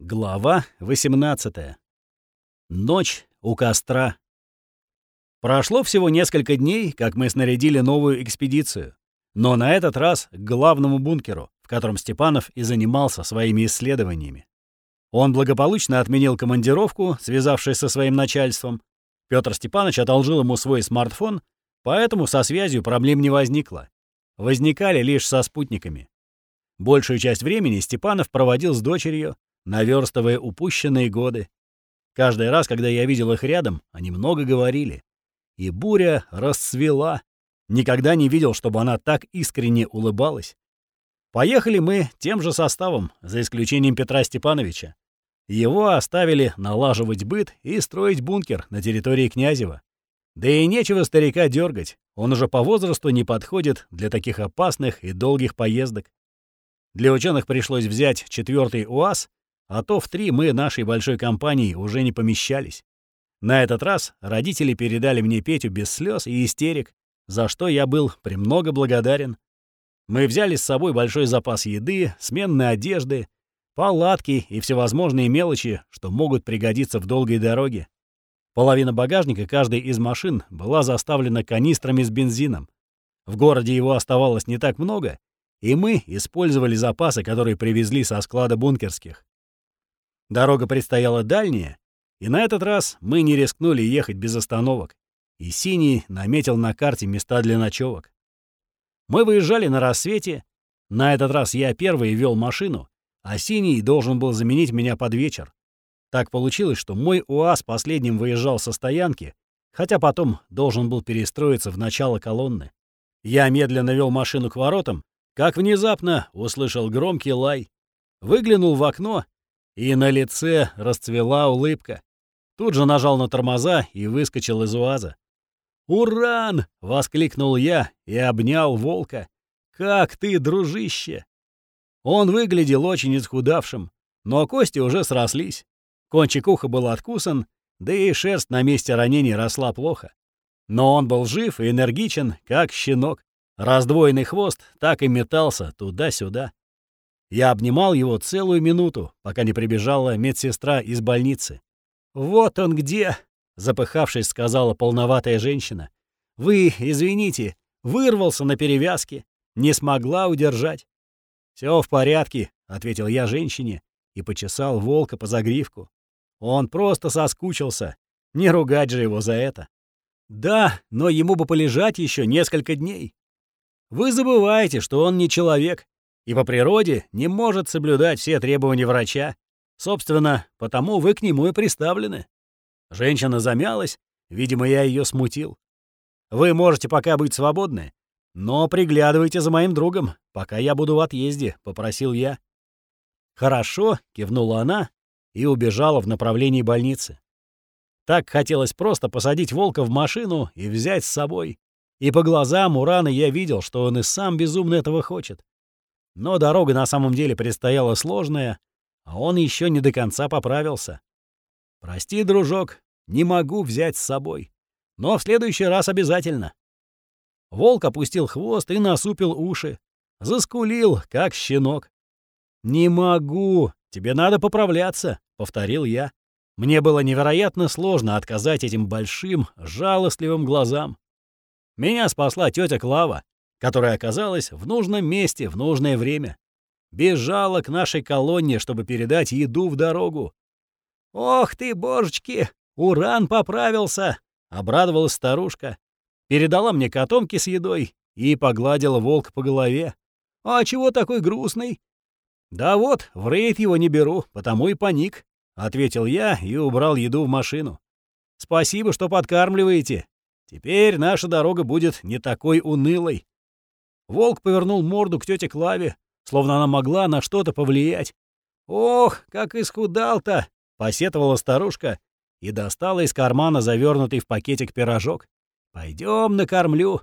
Глава 18. Ночь у костра. Прошло всего несколько дней, как мы снарядили новую экспедицию. Но на этот раз к главному бункеру, в котором Степанов и занимался своими исследованиями. Он благополучно отменил командировку, связавшись со своим начальством. Петр Степанович одолжил ему свой смартфон, поэтому со связью проблем не возникло. Возникали лишь со спутниками. Большую часть времени Степанов проводил с дочерью, наверстывая упущенные годы. Каждый раз, когда я видел их рядом, они много говорили. И буря расцвела. Никогда не видел, чтобы она так искренне улыбалась. Поехали мы тем же составом, за исключением Петра Степановича. Его оставили налаживать быт и строить бункер на территории Князева. Да и нечего старика дергать, он уже по возрасту не подходит для таких опасных и долгих поездок. Для ученых пришлось взять четвертый УАЗ а то в три мы нашей большой компании уже не помещались. На этот раз родители передали мне Петю без слез и истерик, за что я был премного благодарен. Мы взяли с собой большой запас еды, сменной одежды, палатки и всевозможные мелочи, что могут пригодиться в долгой дороге. Половина багажника каждой из машин была заставлена канистрами с бензином. В городе его оставалось не так много, и мы использовали запасы, которые привезли со склада бункерских. Дорога предстояла дальняя, и на этот раз мы не рискнули ехать без остановок, и Синий наметил на карте места для ночевок. Мы выезжали на рассвете, на этот раз я первый вел машину, а Синий должен был заменить меня под вечер. Так получилось, что мой УАЗ последним выезжал со стоянки, хотя потом должен был перестроиться в начало колонны. Я медленно вел машину к воротам, как внезапно услышал громкий лай. Выглянул в окно и на лице расцвела улыбка. Тут же нажал на тормоза и выскочил из УАЗа. «Уран!» — воскликнул я и обнял волка. «Как ты, дружище!» Он выглядел очень исхудавшим, но кости уже срослись. Кончик уха был откусан, да и шерсть на месте ранения росла плохо. Но он был жив и энергичен, как щенок. Раздвоенный хвост так и метался туда-сюда. Я обнимал его целую минуту, пока не прибежала медсестра из больницы. «Вот он где!» — запыхавшись, сказала полноватая женщина. «Вы, извините, вырвался на перевязке, не смогла удержать». «Все в порядке», — ответил я женщине и почесал волка по загривку. Он просто соскучился. Не ругать же его за это. Да, но ему бы полежать еще несколько дней. Вы забываете, что он не человек, и по природе не может соблюдать все требования врача. Собственно, потому вы к нему и приставлены». Женщина замялась, видимо, я ее смутил. «Вы можете пока быть свободны, но приглядывайте за моим другом, пока я буду в отъезде», — попросил я. «Хорошо», — кивнула она и убежала в направлении больницы. Так хотелось просто посадить волка в машину и взять с собой. И по глазам Урана я видел, что он и сам безумно этого хочет. Но дорога на самом деле предстояла сложная, а он еще не до конца поправился. «Прости, дружок, не могу взять с собой. Но в следующий раз обязательно». Волк опустил хвост и насупил уши. Заскулил, как щенок. «Не могу, тебе надо поправляться», — повторил я. Мне было невероятно сложно отказать этим большим, жалостливым глазам. Меня спасла тетя Клава, которая оказалась в нужном месте в нужное время. Бежала к нашей колонне, чтобы передать еду в дорогу. «Ох ты, божечки! Уран поправился!» — обрадовалась старушка. Передала мне котомки с едой и погладила волк по голове. «А чего такой грустный?» «Да вот, в рейд его не беру, потому и паник», — ответил я и убрал еду в машину. «Спасибо, что подкармливаете. Теперь наша дорога будет не такой унылой». Волк повернул морду к тете Клаве, словно она могла на что-то повлиять. «Ох, как исхудал-то!» — посетовала старушка и достала из кармана завернутый в пакетик пирожок. «Пойдем накормлю».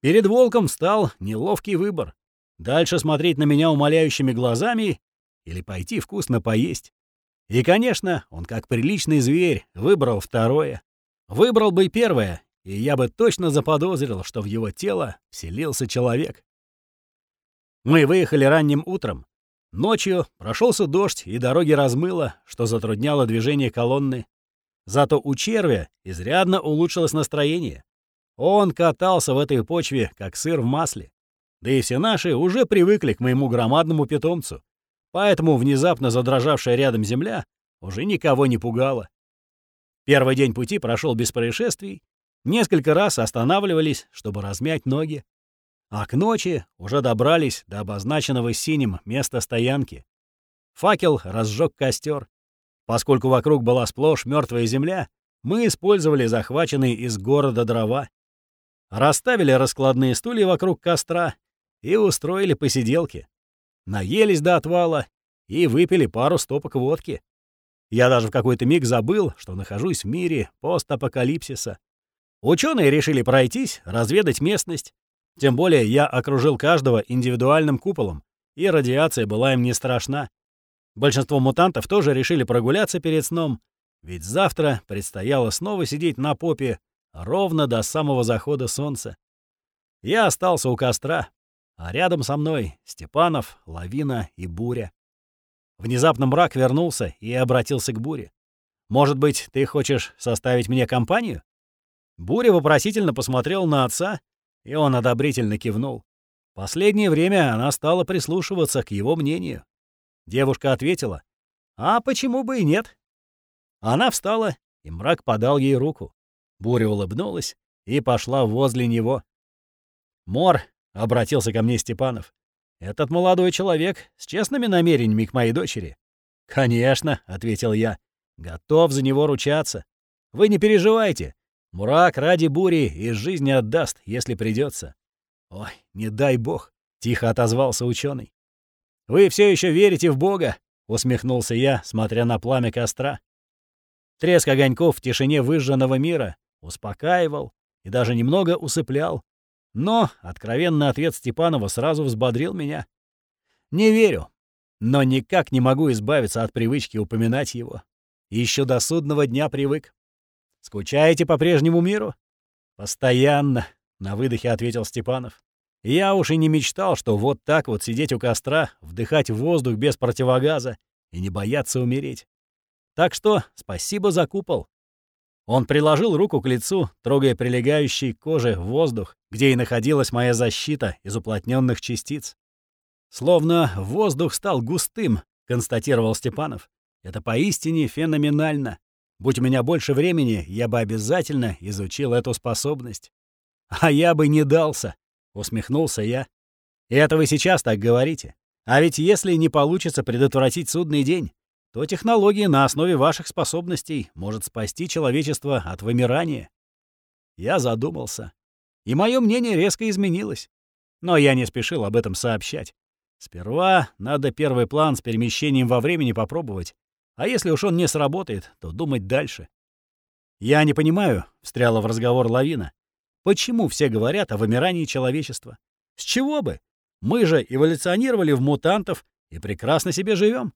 Перед волком стал неловкий выбор. Дальше смотреть на меня умоляющими глазами или пойти вкусно поесть. И, конечно, он, как приличный зверь, выбрал второе. Выбрал бы первое, и я бы точно заподозрил, что в его тело вселился человек. Мы выехали ранним утром. Ночью прошелся дождь, и дороги размыло, что затрудняло движение колонны. Зато у червя изрядно улучшилось настроение. Он катался в этой почве, как сыр в масле. Да и все наши уже привыкли к моему громадному питомцу. Поэтому внезапно задрожавшая рядом земля уже никого не пугала. Первый день пути прошел без происшествий. Несколько раз останавливались, чтобы размять ноги. А к ночи уже добрались до обозначенного синим места стоянки. Факел разжег костер. Поскольку вокруг была сплошь мертвая земля, мы использовали захваченные из города дрова. Расставили раскладные стулья вокруг костра и устроили посиделки. Наелись до отвала и выпили пару стопок водки. Я даже в какой-то миг забыл, что нахожусь в мире постапокалипсиса. Ученые решили пройтись, разведать местность. Тем более я окружил каждого индивидуальным куполом, и радиация была им не страшна. Большинство мутантов тоже решили прогуляться перед сном, ведь завтра предстояло снова сидеть на попе ровно до самого захода солнца. Я остался у костра, а рядом со мной Степанов, Лавина и Буря. Внезапно мрак вернулся и обратился к Буре. «Может быть, ты хочешь составить мне компанию?» Буря вопросительно посмотрел на отца, и он одобрительно кивнул. Последнее время она стала прислушиваться к его мнению. Девушка ответила, «А почему бы и нет?» Она встала, и мрак подал ей руку. Буря улыбнулась и пошла возле него. «Мор», — обратился ко мне Степанов, этот молодой человек с честными намерениями к моей дочери. «Конечно», — ответил я, — «готов за него ручаться. Вы не переживайте. Мурак ради бури из жизни отдаст, если придется. «Ой, не дай бог», — тихо отозвался ученый. «Вы все еще верите в Бога?» — усмехнулся я, смотря на пламя костра. Треск огоньков в тишине выжженного мира успокаивал и даже немного усыплял, но откровенный ответ Степанова сразу взбодрил меня. Не верю, но никак не могу избавиться от привычки упоминать его. Еще до судного дня привык. Скучаете по прежнему миру? Постоянно, на выдохе ответил Степанов. Я уж и не мечтал, что вот так вот сидеть у костра, вдыхать воздух без противогаза и не бояться умереть. Так что спасибо за купол. Он приложил руку к лицу, трогая прилегающий к коже воздух, где и находилась моя защита из уплотненных частиц. «Словно воздух стал густым», — констатировал Степанов. «Это поистине феноменально. Будь у меня больше времени, я бы обязательно изучил эту способность». «А я бы не дался», — усмехнулся я. «И это вы сейчас так говорите. А ведь если не получится предотвратить судный день, то технология на основе ваших способностей может спасти человечество от вымирания. Я задумался. И мое мнение резко изменилось. Но я не спешил об этом сообщать. Сперва надо первый план с перемещением во времени попробовать. А если уж он не сработает, то думать дальше. «Я не понимаю», — встряла в разговор лавина, «почему все говорят о вымирании человечества? С чего бы? Мы же эволюционировали в мутантов и прекрасно себе живем.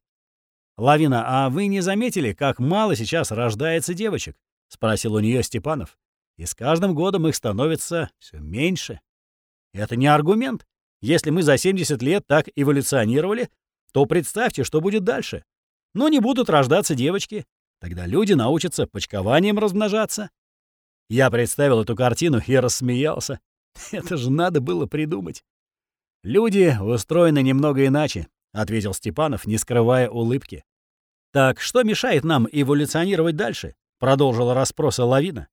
«Лавина, а вы не заметили, как мало сейчас рождается девочек?» — спросил у нее Степанов. «И с каждым годом их становится все меньше». «Это не аргумент. Если мы за 70 лет так эволюционировали, то представьте, что будет дальше. Но не будут рождаться девочки. Тогда люди научатся почкованием размножаться». Я представил эту картину и рассмеялся. Это же надо было придумать. «Люди устроены немного иначе», — ответил Степанов, не скрывая улыбки. «Так что мешает нам эволюционировать дальше?» — продолжила расспроса лавина.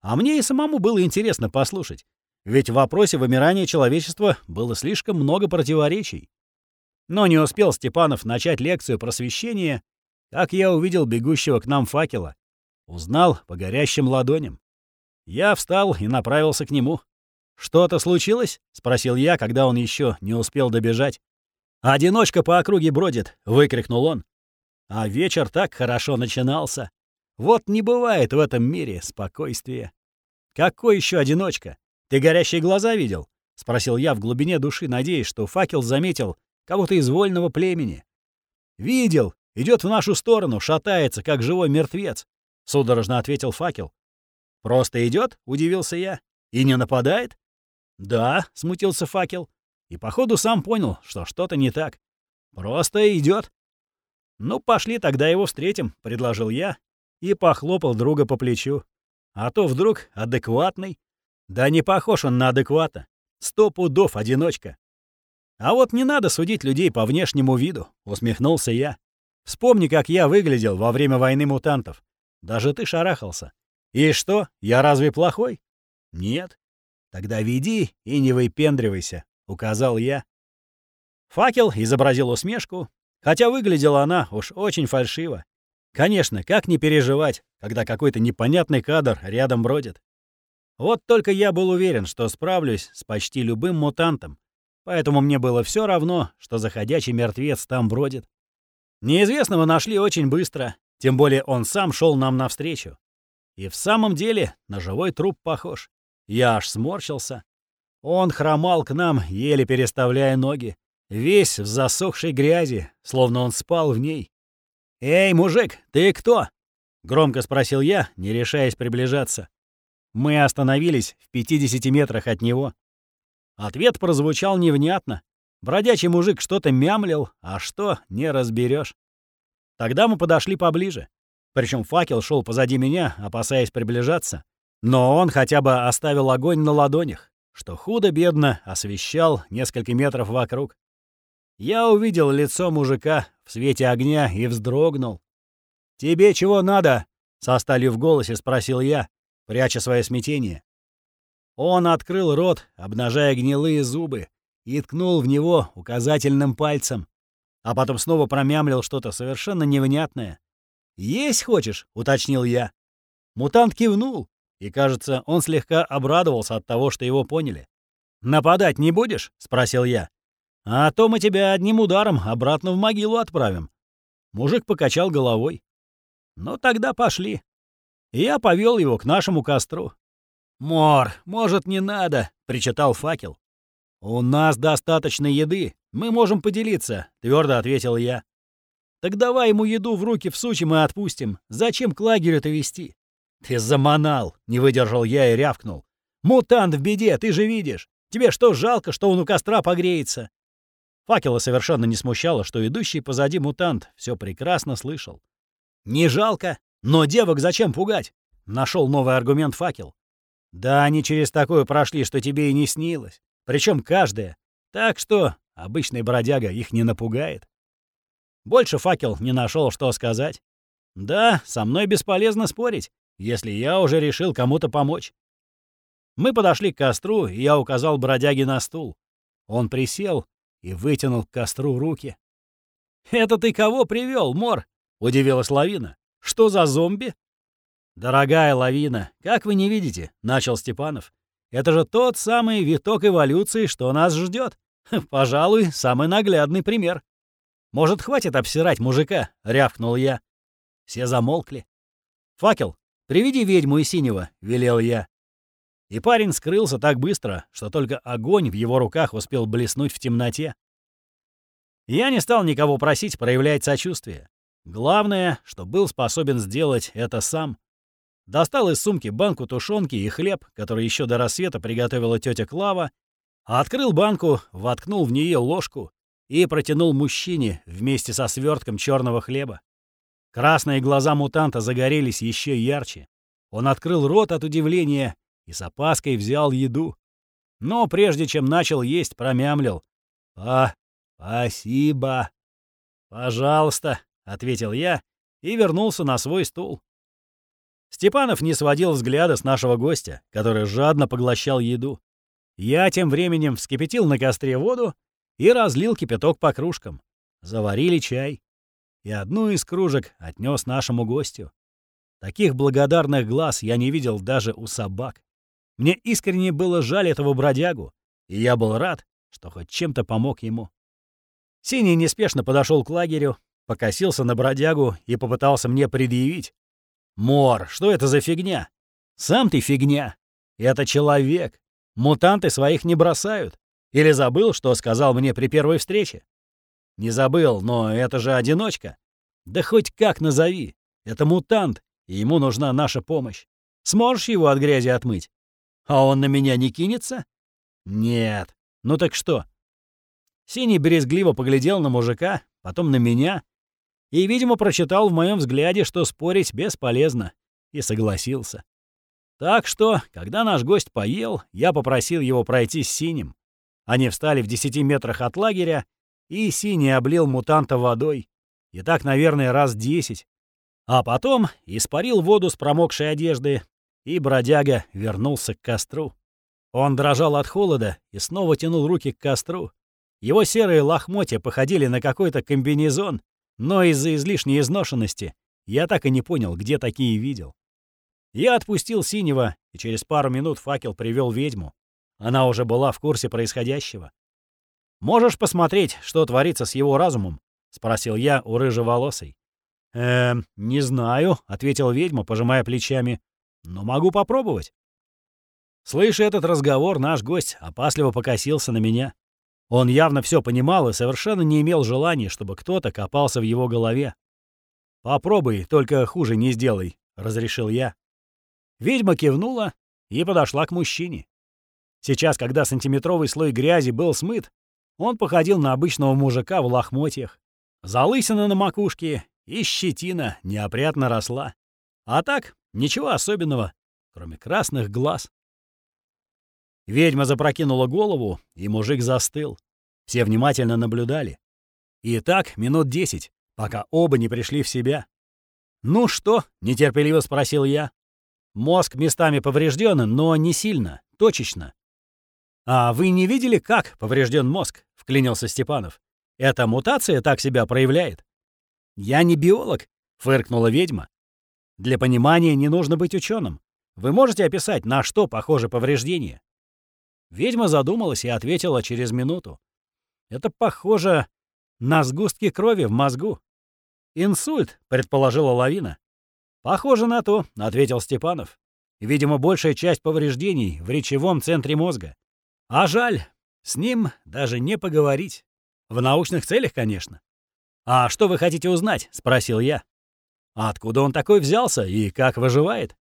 А мне и самому было интересно послушать, ведь в вопросе вымирания человечества было слишком много противоречий. Но не успел Степанов начать лекцию просвещения, как я увидел бегущего к нам факела. Узнал по горящим ладоням. Я встал и направился к нему. «Что-то случилось?» — спросил я, когда он еще не успел добежать. «Одиночка по округе бродит!» — выкрикнул он. А вечер так хорошо начинался. Вот не бывает в этом мире спокойствия. Какой еще одиночка? Ты горящие глаза видел? Спросил я в глубине души, надеясь, что факел заметил кого-то из вольного племени. Видел. Идет в нашу сторону, шатается, как живой мертвец. Судорожно ответил факел. Просто идет? удивился я. И не нападает? Да, смутился факел. И походу сам понял, что что-то не так. Просто идет. «Ну, пошли тогда его встретим», — предложил я и похлопал друга по плечу. А то вдруг адекватный. Да не похож он на адеквата. Сто пудов одиночка. А вот не надо судить людей по внешнему виду, усмехнулся я. Вспомни, как я выглядел во время войны мутантов. Даже ты шарахался. И что, я разве плохой? Нет. Тогда веди и не выпендривайся, указал я. Факел изобразил усмешку, хотя выглядела она уж очень фальшиво. Конечно, как не переживать, когда какой-то непонятный кадр рядом бродит. Вот только я был уверен, что справлюсь с почти любым мутантом, поэтому мне было все равно, что заходящий мертвец там бродит. Неизвестного нашли очень быстро, тем более он сам шел нам навстречу. И в самом деле на живой труп похож. Я аж сморщился. Он хромал к нам, еле переставляя ноги, весь в засохшей грязи, словно он спал в ней. «Эй, мужик, ты кто?» — громко спросил я, не решаясь приближаться. Мы остановились в 50 метрах от него. Ответ прозвучал невнятно. Бродячий мужик что-то мямлил, а что — не разберешь. Тогда мы подошли поближе. Причем факел шел позади меня, опасаясь приближаться. Но он хотя бы оставил огонь на ладонях, что худо-бедно освещал несколько метров вокруг. Я увидел лицо мужика в свете огня и вздрогнул. «Тебе чего надо?» — со сталью в голосе спросил я, пряча свое смятение. Он открыл рот, обнажая гнилые зубы, и ткнул в него указательным пальцем, а потом снова промямлил что-то совершенно невнятное. «Есть хочешь?» — уточнил я. Мутант кивнул, и, кажется, он слегка обрадовался от того, что его поняли. «Нападать не будешь?» — спросил я. «А то мы тебя одним ударом обратно в могилу отправим». Мужик покачал головой. «Ну тогда пошли» я повел его к нашему костру. «Мор, может, не надо», — причитал факел. «У нас достаточно еды, мы можем поделиться», — твердо ответил я. «Так давай ему еду в руки всучим и отпустим. Зачем к лагерю-то вести?» «Ты заманал!» — не выдержал я и рявкнул. «Мутант в беде, ты же видишь! Тебе что, жалко, что он у костра погреется?» Факела совершенно не смущало, что идущий позади мутант все прекрасно слышал. «Не жалко, но девок зачем пугать? Нашел новый аргумент факел. Да они через такое прошли, что тебе и не снилось. Причем каждая. Так что обычный бродяга их не напугает. Больше факел не нашел, что сказать. Да, со мной бесполезно спорить, если я уже решил кому-то помочь. Мы подошли к костру, и я указал бродяге на стул. Он присел и вытянул к костру руки. «Это ты кого привел, Мор?» — удивилась лавина. Что за зомби?» «Дорогая лавина, как вы не видите», — начал Степанов. «Это же тот самый виток эволюции, что нас ждет. Пожалуй, самый наглядный пример». «Может, хватит обсирать мужика?» — рявкнул я. Все замолкли. «Факел, приведи ведьму и синего», — велел я. И парень скрылся так быстро, что только огонь в его руках успел блеснуть в темноте. Я не стал никого просить проявлять сочувствие. Главное, что был способен сделать это сам. Достал из сумки банку тушенки и хлеб, который еще до рассвета приготовила тетя Клава, открыл банку, воткнул в нее ложку и протянул мужчине вместе со свертком черного хлеба. Красные глаза мутанта загорелись еще ярче. Он открыл рот от удивления и с опаской взял еду. Но прежде чем начал есть, промямлил. «А, спасибо. Пожалуйста, — ответил я и вернулся на свой стул. Степанов не сводил взгляда с нашего гостя, который жадно поглощал еду. Я тем временем вскипятил на костре воду и разлил кипяток по кружкам. Заварили чай. И одну из кружек отнес нашему гостю. Таких благодарных глаз я не видел даже у собак. Мне искренне было жаль этого бродягу, и я был рад, что хоть чем-то помог ему. Синий неспешно подошел к лагерю, покосился на бродягу и попытался мне предъявить. «Мор, что это за фигня? Сам ты фигня. Это человек. Мутанты своих не бросают. Или забыл, что сказал мне при первой встрече? Не забыл, но это же одиночка. Да хоть как назови. Это мутант, и ему нужна наша помощь. Сможешь его от грязи отмыть? А он на меня не кинется? Нет. Ну так что? Синий брезгливо поглядел на мужика, потом на меня и, видимо, прочитал в моем взгляде, что спорить бесполезно, и согласился. Так что, когда наш гость поел, я попросил его пройти с синим. Они встали в десяти метрах от лагеря, и синий облил мутанта водой. И так, наверное, раз десять. А потом испарил воду с промокшей одежды, и бродяга вернулся к костру. Он дрожал от холода и снова тянул руки к костру. Его серые лохмотья походили на какой-то комбинезон, но из-за излишней изношенности я так и не понял, где такие видел. Я отпустил синего, и через пару минут факел привел ведьму. Она уже была в курсе происходящего. «Можешь посмотреть, что творится с его разумом?» — спросил я у рыжеволосой. «Эм, не знаю», — ответил ведьма, пожимая плечами. «Но могу попробовать». Слыша этот разговор, наш гость опасливо покосился на меня. Он явно все понимал и совершенно не имел желания, чтобы кто-то копался в его голове. «Попробуй, только хуже не сделай», — разрешил я. Ведьма кивнула и подошла к мужчине. Сейчас, когда сантиметровый слой грязи был смыт, он походил на обычного мужика в лохмотьях. Залысина на макушке и щетина неопрятно росла. А так, ничего особенного, кроме красных глаз. Ведьма запрокинула голову, и мужик застыл. Все внимательно наблюдали. И так минут десять, пока оба не пришли в себя. «Ну что?» — нетерпеливо спросил я. «Мозг местами поврежден, но не сильно, точечно». «А вы не видели, как поврежден мозг?» — вклинился Степанов. «Эта мутация так себя проявляет». «Я не биолог», — фыркнула ведьма. «Для понимания не нужно быть ученым. Вы можете описать, на что похоже повреждение?» Ведьма задумалась и ответила через минуту. «Это похоже на сгустки крови в мозгу». «Инсульт», — предположила лавина. «Похоже на то», — ответил Степанов. «Видимо, большая часть повреждений в речевом центре мозга. А жаль, с ним даже не поговорить. В научных целях, конечно. «А что вы хотите узнать?» — спросил я. «Откуда он такой взялся и как выживает?»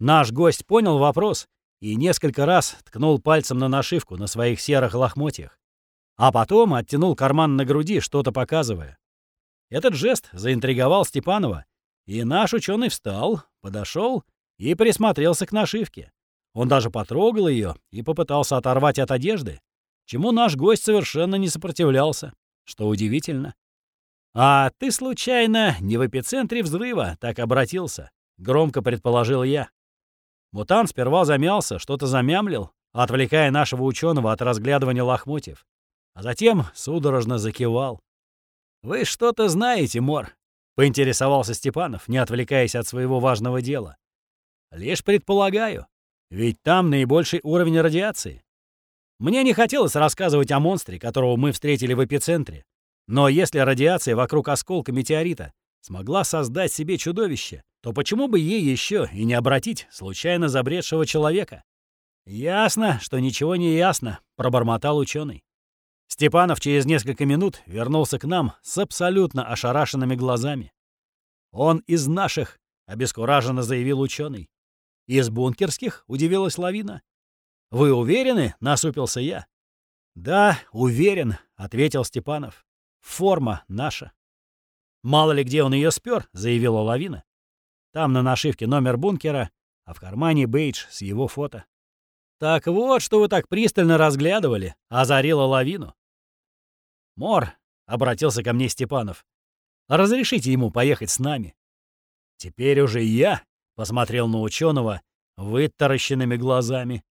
Наш гость понял вопрос и несколько раз ткнул пальцем на нашивку на своих серых лохмотьях, а потом оттянул карман на груди, что-то показывая. Этот жест заинтриговал Степанова, и наш ученый встал, подошел и присмотрелся к нашивке. Он даже потрогал ее и попытался оторвать от одежды, чему наш гость совершенно не сопротивлялся, что удивительно. «А ты, случайно, не в эпицентре взрыва так обратился?» — громко предположил я. Мутант сперва замялся, что-то замямлил, отвлекая нашего ученого от разглядывания лохмотьев, а затем судорожно закивал. «Вы что-то знаете, Мор?» — поинтересовался Степанов, не отвлекаясь от своего важного дела. «Лишь предполагаю, ведь там наибольший уровень радиации. Мне не хотелось рассказывать о монстре, которого мы встретили в эпицентре, но если радиация вокруг осколка метеорита смогла создать себе чудовище, то почему бы ей еще и не обратить случайно забредшего человека? «Ясно, что ничего не ясно», — пробормотал ученый. Степанов через несколько минут вернулся к нам с абсолютно ошарашенными глазами. «Он из наших», — обескураженно заявил ученый. «Из бункерских?» — удивилась лавина. «Вы уверены?» — насупился я. «Да, уверен», — ответил Степанов. Форма наша. Мало ли где он ее спер, заявила лавина. Там на нашивке номер бункера, а в кармане бейдж с его фото. Так вот, что вы так пристально разглядывали, озарила лавину. Мор, обратился ко мне Степанов, разрешите ему поехать с нами. Теперь уже я посмотрел на ученого вытаращенными глазами.